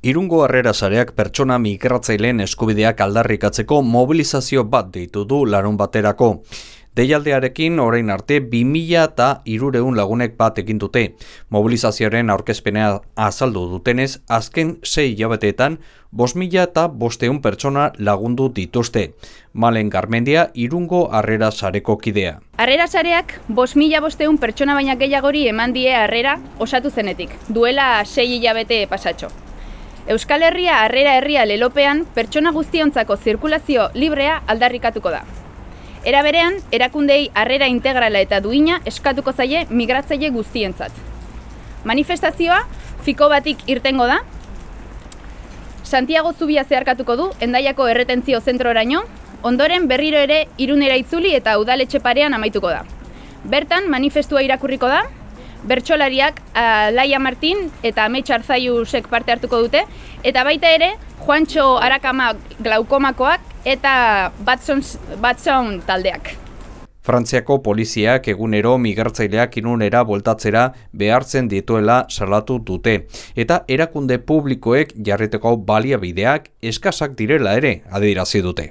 Irungo harrera sareak pertsona migratzaileen eskubideak aldarrikatzeko mobilizazio bat deitu du larun baterako. Deialdearekin orain arte 2000 eta irureun lagunek bat egin dute. Mobilizazioaren aurkezpenea azaldu dutenez, azken sei jabeteetan, 5000 eta bosteun pertsona lagundu dituzte. Malen Garmendia, irungo harrera sareko kidea. Harrera sareak, 5000 bosteun pertsona baina gehiagori eman die harrera osatu zenetik, duela sei hilabete pasatxo. Euskal Herria harrera herria lelopean pertsona guztiontzako zirkulazio librea aldarrikatuko da. Era berean, erakundei harrera integrala eta duina eskatuko zaie migratzaile guztientzat. Manifestazioa fiko batik irtengo da. Santiago Zubia zeharkatuko du endaiako erretentzio zentroraino, ondoren berriro ere irunera itzuli eta udaletxe parean amaituko da. Bertan manifestua irakurriko da, bertsolariak uh, Laia Martin eta Ametsa Arzaiusek parte hartuko dute, eta baita ere, Juancho Arakama glaukomakoak eta Batson, taldeak. Frantziako poliziak egunero migratzaileak inunera voltatzera behartzen dituela salatu dute. Eta erakunde publikoek jarriteko baliabideak eskasak direla ere adirazi dute.